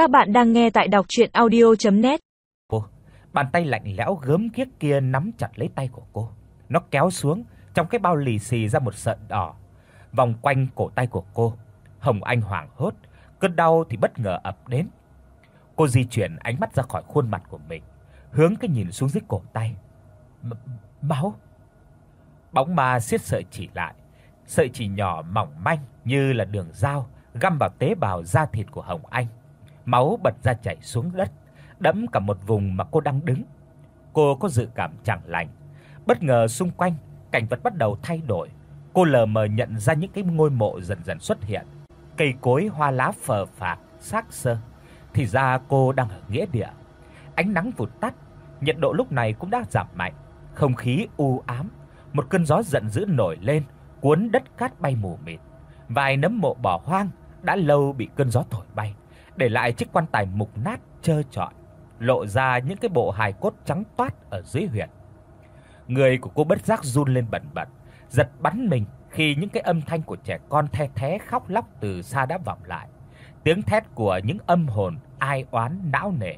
Các bạn đang nghe tại đọc audio net Cô, bàn tay lạnh lẽo gớm ghiếc kia nắm chặt lấy tay của cô. Nó kéo xuống, trong cái bao lì xì ra một sợi đỏ vòng quanh cổ tay của cô. Hồng Anh hoảng hốt, cơn đau thì bất ngờ ập đến. Cô di chuyển ánh mắt ra khỏi khuôn mặt của mình, hướng cái nhìn xuống dưới cổ tay. máu. Bóng ma siết sợi chỉ lại, sợi chỉ nhỏ mỏng manh như là đường dao găm vào tế bào da thịt của Hồng Anh. Máu bật ra chảy xuống đất, đẫm cả một vùng mà cô đang đứng. Cô có dự cảm chẳng lành. Bất ngờ xung quanh cảnh vật bắt đầu thay đổi. Cô lờ mờ nhận ra những cái ngôi mộ dần dần xuất hiện, cây cối hoa lá phờ phạc, xác xơ. Thì ra cô đang ở nghĩa địa. Ánh nắng vụt tắt, nhiệt độ lúc này cũng đã giảm mạnh, không khí u ám, một cơn gió giận dữ nổi lên, cuốn đất cát bay mù mịt. Vài nấm mộ bỏ hoang đã lâu bị cơn gió thổi bay, để lại chiếc quan tài mục nát trơ trọi, lộ ra những cái bộ hài cốt trắng toát ở dưới huyệt. Người của cô bất giác run lên bần bật, giật bắn mình khi những cái âm thanh của trẻ con the thé khóc lóc từ xa đã vọng lại. Tiếng thét của những âm hồn ai oán não nề,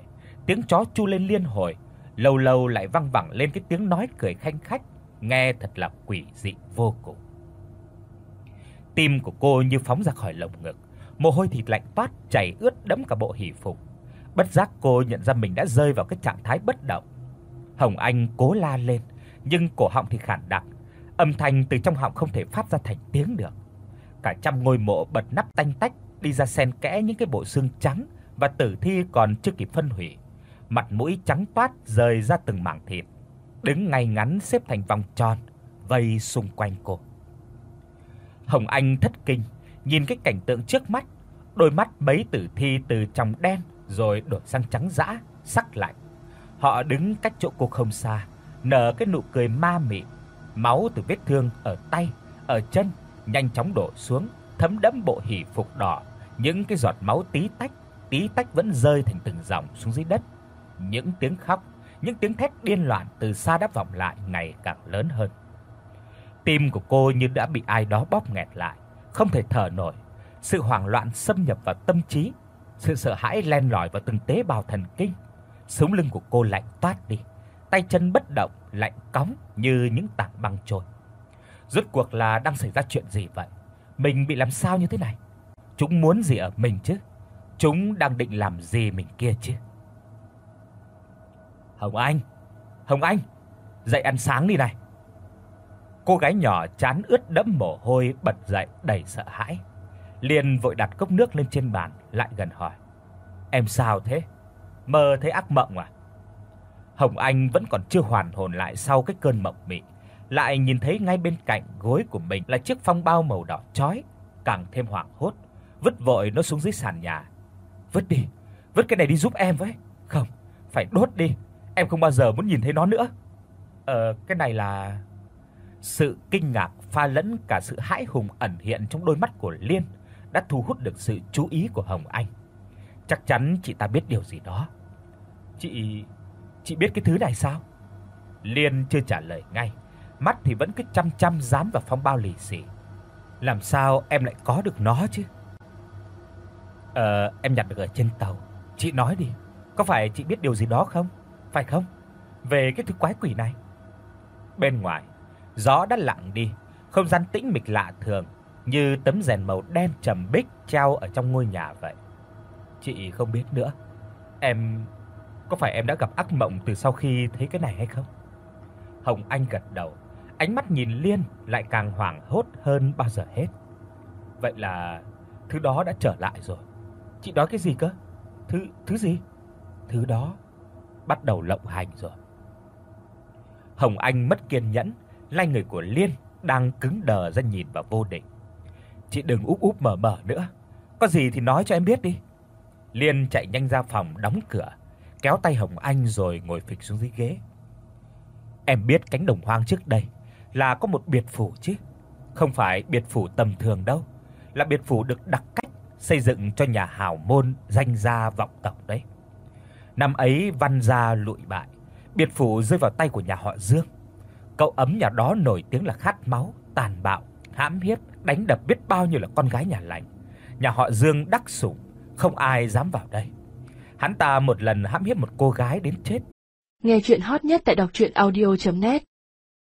tiếng chó chu lên liên hồi, lâu lâu lại vang vẳng lên cái tiếng nói cười khanh khách, nghe thật là quỷ dị vô cùng. Tim của cô như phóng ra khỏi lồng ngực, mồ hôi thịt lạnh toát chảy ướt đẫm cả bộ hỉ phục. Bất giác cô nhận ra mình đã rơi vào cái trạng thái bất động. Hồng Anh cố la lên, nhưng cổ họng thì khản đặc, âm thanh từ trong họng không thể phát ra thành tiếng được. Cả trăm ngôi mộ bật nắp tanh tách đi ra xen kẽ những cái bộ xương trắng và tử thi còn chưa kịp phân hủy. Mặt mũi trắng toát rời ra từng mảng thịt, đứng ngay ngắn xếp thành vòng tròn vây xung quanh cô. Hồng Anh thất kinh, nhìn cái cảnh tượng trước mắt, đôi mắt mấy tử thi từ trong đen rồi đổi sang trắng dã, sắc lạnh. Họ đứng cách chỗ cô không xa, nở cái nụ cười ma mị, máu từ vết thương ở tay, ở chân nhanh chóng đổ xuống, thấm đẫm bộ hỉ phục đỏ, những cái giọt máu tí tách, tí tách vẫn rơi thành từng dòng xuống dưới đất. Những tiếng khóc, những tiếng thét điên loạn từ xa đáp vọng lại ngày càng lớn hơn. Tim của cô như đã bị ai đó bóp nghẹt lại, không thể thở nổi. Sự hoảng loạn xâm nhập vào tâm trí, sự sợ hãi len lỏi vào từng tế bào thần kinh. Sống lưng của cô lạnh toát đi, tay chân bất động, lạnh cóng như những tảng băng trôi. Rốt cuộc là đang xảy ra chuyện gì vậy? Mình bị làm sao như thế này? Chúng muốn gì ở mình chứ? Chúng đang định làm gì mình kia chứ? Hồng Anh, Hồng Anh, dậy ăn sáng đi này. Cô gái nhỏ chán ướt đẫm mồ hôi bật dậy đầy sợ hãi. Liền vội đặt cốc nước lên trên bàn, lại gần hỏi: "Em sao thế? Mơ thấy ác mộng à?" Hồng Anh vẫn còn chưa hoàn hồn lại sau cái cơn mộng mị, lại nhìn thấy ngay bên cạnh gối của mình là chiếc phong bao màu đỏ chói, càng thêm hoảng hốt, vứt vội nó xuống dưới sàn nhà. "Vứt đi, vứt cái này đi giúp em với." "Không, phải đốt đi, em không bao giờ muốn nhìn thấy nó nữa." "Ờ, cái này là..." Sự kinh ngạc pha lẫn cả sự hãi hùng ẩn hiện trong đôi mắt của Liên đã thu hút được sự chú ý của Hồng Anh. Chắc chắn chị ta biết điều gì đó. Chị chị biết cái thứ này sao? Liên chưa trả lời ngay, mắt thì vẫn cứ chăm chăm dán vào phong bao lì xì. Làm sao em lại có được nó chứ? Ờ, em nhặt được ở trên tàu. Chị nói đi, có phải chị biết điều gì đó không? Phải không? Về cái thứ quái quỷ này. Bên ngoài, gió đã lặng đi, không gian tĩnh mịch lạ thường, như tấm rèn màu đen trầm bích treo ở trong ngôi nhà vậy. Chị không biết nữa. Em có phải em đã gặp ác mộng từ sau khi thấy cái này hay không? Hồng Anh gật đầu, ánh mắt nhìn Liên lại càng hoảng hốt hơn bao giờ hết. Vậy là thứ đó đã trở lại rồi. Chị nói cái gì cơ? Thứ thứ gì? Thứ đó bắt đầu lộng hành rồi. Hồng Anh mất kiên nhẫn, lai người của Liên đang cứng đờ ra nhìn vào vô định. Chị đừng úp úp mở mở nữa, có gì thì nói cho em biết đi. Liên chạy nhanh ra phòng đóng cửa, kéo tay Hồng Anh rồi ngồi phịch xuống dưới ghế. Em biết cánh đồng hoang trước đây là có một biệt phủ chứ, không phải biệt phủ tầm thường đâu, là biệt phủ được đặc cách xây dựng cho nhà hào môn danh gia vọng tộc đấy. Năm ấy văn gia lụi bại, biệt phủ rơi vào tay của nhà họ Dương. Cậu ấm nhà đó nổi tiếng là khát máu, tàn bạo, hãm hiếp, đánh đập biết bao nhiêu là con gái nhà lành. Nhà họ Dương đắc sủng, không ai dám vào đây. Hắn ta một lần hãm hiếp một cô gái đến chết. Nghe truyện hot nhất tại doctruyenaudio.net